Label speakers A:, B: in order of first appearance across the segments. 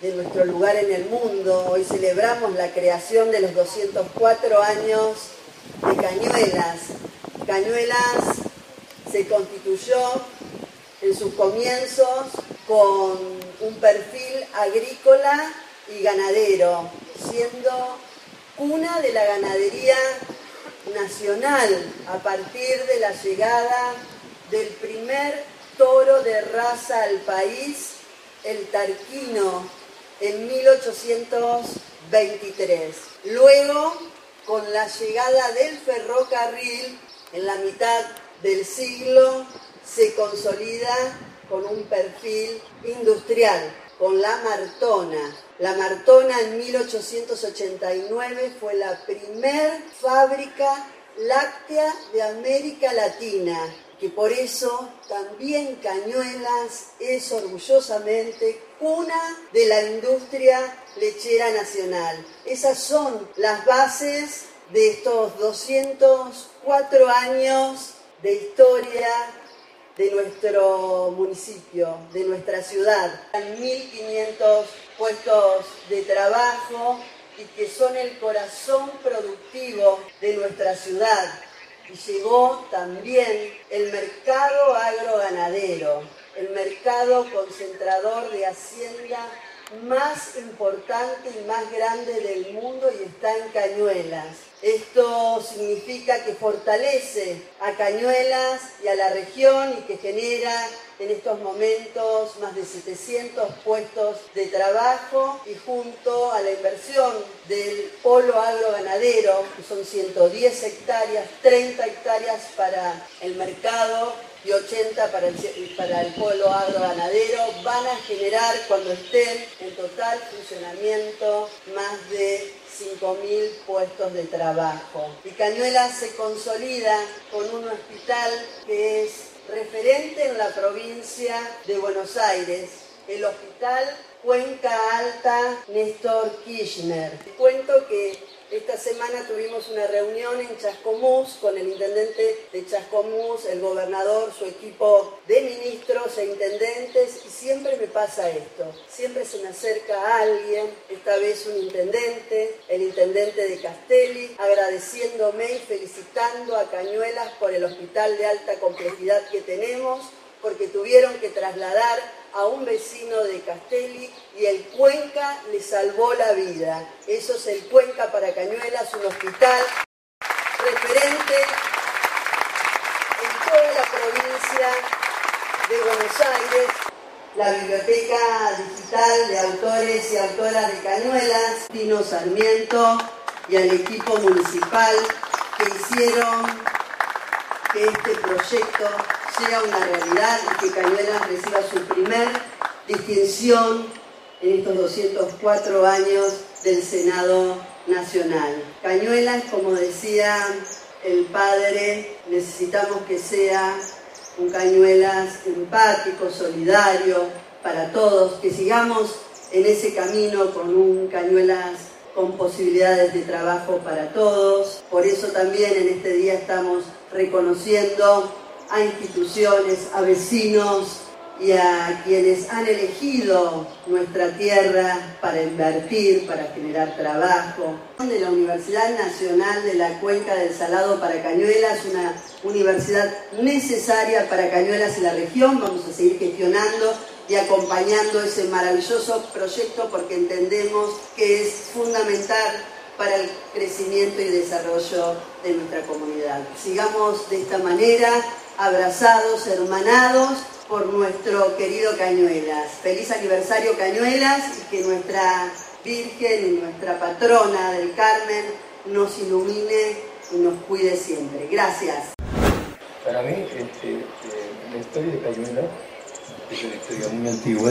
A: de nuestro lugar en el mundo. Hoy celebramos la creación de los 204 años de Cañuelas. Cañuelas se constituyó en sus comienzos con un perfil agrícola y ganadero, siendo una de la ganadería nacional a partir de la llegada del primer toro de raza al país, el tarquino, en 1823. Luego, con la llegada del ferrocarril en la mitad del siglo, se consolida con un perfil industrial, con la Martona. La Martona en 1889 fue la primer fábrica láctea de América Latina, que por eso también Cañuelas es orgullosamente cuna de la industria lechera nacional. Esas son las bases de estos 204 años de historia de nuestro municipio, de nuestra ciudad. 1.500 puestos de trabajo y que son el corazón productivo de nuestra ciudad. Y llegó también el mercado agroganadero, el mercado concentrador de hacienda más importante y más grande del mundo y está en Cañuelas. Esto significa que fortalece a Cañuelas y a la región y que genera en estos momentos más de 700 puestos de trabajo y junto a la inversión del polo agroganadero, que son 110 hectáreas, 30 hectáreas para el mercado y 80 para el, para el polo agroganadero, van a generar cuando estén en total funcionamiento más de 5.000 puestos de trabajo. Y Cañuelas se consolida con un hospital que es referente en la provincia de Buenos Aires, el Hospital Cuenca Alta Néstor Kirchner. Cuento que esta semana tuvimos una reunión en Chascomús con el intendente de Chascomús, el gobernador, su equipo de ministros e intendentes y siempre me pasa esto. Siempre se me acerca alguien, esta vez un intendente, el intendente de Castelli, agradeciéndome y felicitando a Cañuelas por el hospital de alta complejidad que tenemos porque tuvieron que trasladar a un vecino de Castelli y el Cuenca le salvó la vida. Eso es el Cuenca para Cañuelas, un hospital referente en toda la provincia de Buenos Aires. La biblioteca digital de autores y autoras de Cañuelas, Tino Sarmiento y al equipo municipal que hicieron que este proyecto sea una realidad y que Cañuelas reciba su primer distinción en estos 204 años del Senado Nacional. Cañuelas, como decía el padre, necesitamos que sea un Cañuelas empático, solidario para todos, que sigamos en ese camino con un Cañuelas con posibilidades de trabajo para todos. Por eso también en este día estamos reconociendo a instituciones, a vecinos y a quienes han elegido nuestra tierra para invertir, para generar trabajo. De la Universidad Nacional de la Cuenca del Salado para Cañuelas, una universidad necesaria para Cañuelas y la región. Vamos a seguir gestionando y acompañando ese maravilloso proyecto porque entendemos que es fundamental para el crecimiento y desarrollo de nuestra comunidad. Sigamos de esta manera, abrazados, hermanados por nuestro querido Cañuelas. Feliz aniversario Cañuelas y que nuestra Virgen y nuestra patrona del Carmen nos ilumine y nos cuide siempre. Gracias.
B: Para mí, este, eh, la historia de Cañuelas es una historia muy antigua,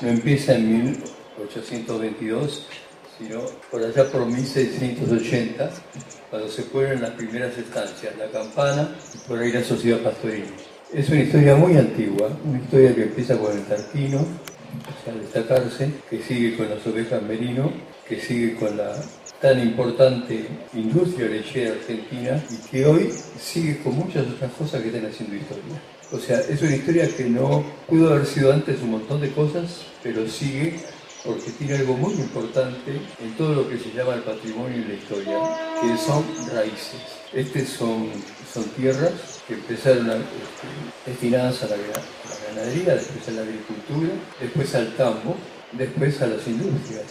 B: no empieza en 1822 sino por allá por 1680, cuando se fueron las primeras estancias, la campana por ahí la sociedad pastoril. Es una historia muy antigua, una historia que empieza con el tarquino, a destacarse, que sigue con las ovejas merino, que sigue con la tan importante industria lechera argentina y que hoy sigue con muchas otras cosas que están haciendo historia. O sea, es una historia que no pudo haber sido antes un montón de cosas, pero sigue porque tiene algo muy importante en todo lo que se llama el patrimonio y la historia, que son raíces. Estas son, son tierras que empezaron este, destinadas a la, a ganadería, después a la agricultura, después al campo, después a las industrias.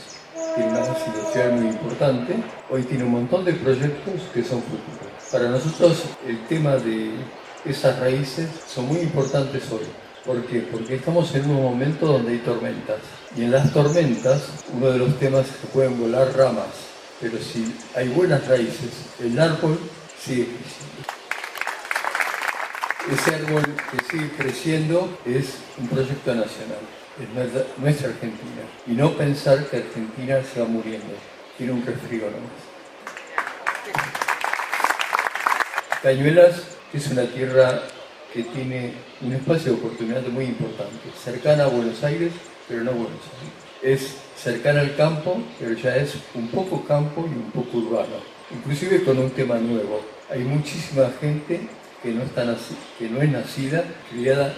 B: Tiene una base industrial muy importante. Hoy tiene un montón de proyectos que son futuros. Para nosotros el tema de esas raíces son muy importantes hoy. ¿Por qué? Porque estamos en un momento donde hay tormentas. Y en las tormentas, uno de los temas es que pueden volar ramas. Pero si hay buenas raíces, el árbol sigue creciendo. Ese árbol que sigue creciendo es un proyecto nacional, es nuestra Argentina. Y no pensar que Argentina se va muriendo, tiene un resfrío nomás. Cañuelas es una tierra que tiene un espacio de oportunidad muy importante, cercana a Buenos Aires, pero no Buenos Aires. Es cercana al campo, pero ya es un poco campo y un poco urbano. Inclusive con un tema nuevo. Hay muchísima gente que no, está que no es nacida, criada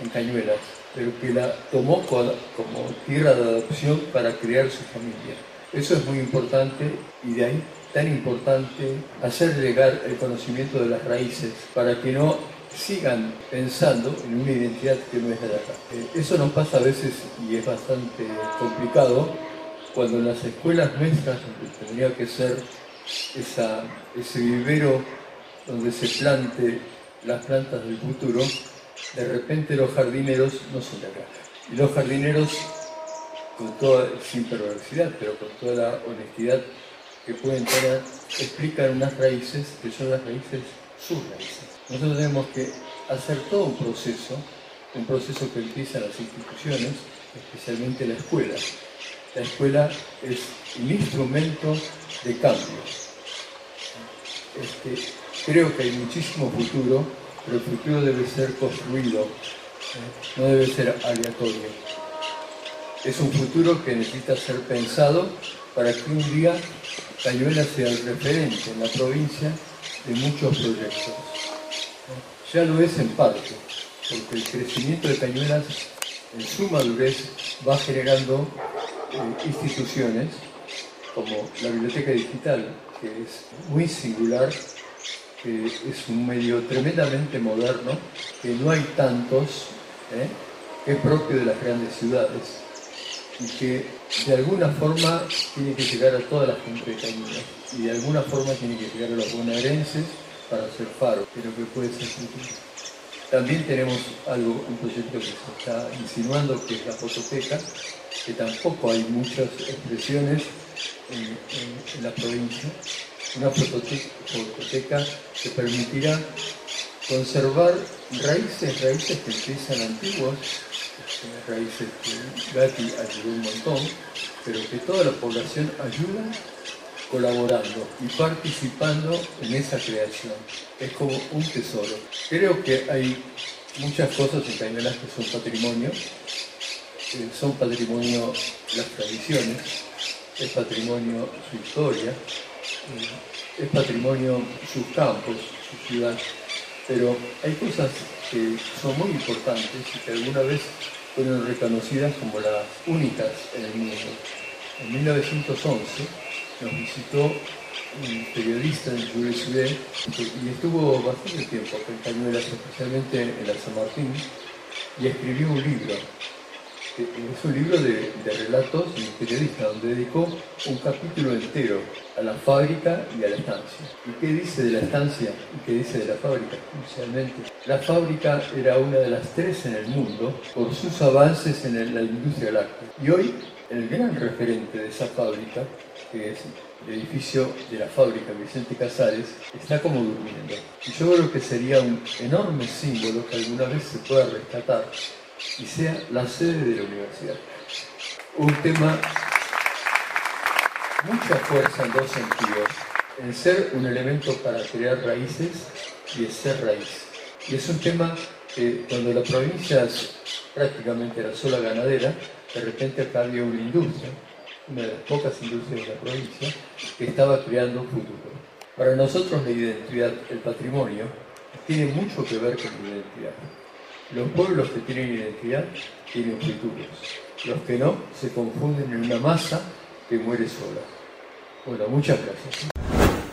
B: en Cañuelas, pero que la tomó como tierra de adopción para crear su familia. Eso es muy importante y de ahí tan importante hacer llegar el conocimiento de las raíces para que no sigan pensando en una identidad que no es de acá. Eh, eso nos pasa a veces y es bastante complicado cuando en las escuelas nuestras, tendría que ser esa, ese vivero donde se plante las plantas del futuro, de repente los jardineros no son de acá. Y los jardineros, con toda, sin perversidad, pero con toda la honestidad que pueden tener, explican unas raíces que son las raíces, sus raíces. Nosotros tenemos que hacer todo un proceso, un proceso que empieza las instituciones, especialmente la escuela. La escuela es un instrumento de cambio. Este, creo que hay muchísimo futuro, pero el futuro debe ser construido, no debe ser aleatorio. Es un futuro que necesita ser pensado para que un día Cayuela sea el referente en la provincia de muchos proyectos ya lo es en parte, porque el crecimiento de Cañuelas en su madurez va generando eh, instituciones como la biblioteca digital, que es muy singular, que es un medio tremendamente moderno, que no hay tantos, ¿eh? que es propio de las grandes ciudades y que de alguna forma tiene que llegar a toda la gente de Cañuelas y de alguna forma tiene que llegar a los bonaerenses para hacer faro, pero que puede ser útil. También tenemos algo, un proyecto que se está insinuando, que es la fototeca, que tampoco hay muchas expresiones en, la provincia. Una fototeca, que permitirá conservar raíces, raíces que empiezan antiguas, este, raíces que Gatti ayudó un montón, pero que toda la población ayuda colaborando y participando en esa creación. Es como un tesoro. Creo que hay muchas cosas en Cañuelas que son patrimonio. Eh, son patrimonio las tradiciones, es patrimonio su historia, eh, es patrimonio sus campos, su ciudad. Pero hay cosas que son muy importantes y que alguna vez fueron reconocidas como las únicas en el mundo. En 1911, nos visitó un periodista en Ciudad y estuvo bastante tiempo en Cañuelas, especialmente en la San Martín, y escribió un libro. Es un libro de, relatos de un periodista donde dedicó un capítulo entero a la fábrica y a la estancia. ¿Y qué dice de la estancia y qué dice de la fábrica? Inicialmente, la fábrica era una de las tres en el mundo por sus avances en la industria láctea. Y hoy el gran referente de esa fábrica, que es el edificio de la fábrica Vicente Casares, está como durmiendo. Y yo creo que sería un enorme símbolo que alguna vez se pueda rescatar y sea la sede de la universidad. Un tema, mucha fuerza en dos sentidos, en ser un elemento para crear raíces y en ser raíz. Y es un tema que cuando la provincia prácticamente era sola ganadera, de repente acá una industria, una de las pocas industrias de la provincia, que estaba creando un futuro. Para nosotros la identidad, el patrimonio, tiene mucho que ver con la identidad. Los pueblos que tienen identidad tienen futuros. Los que no se confunden en una masa que muere sola. Bueno, muchas gracias.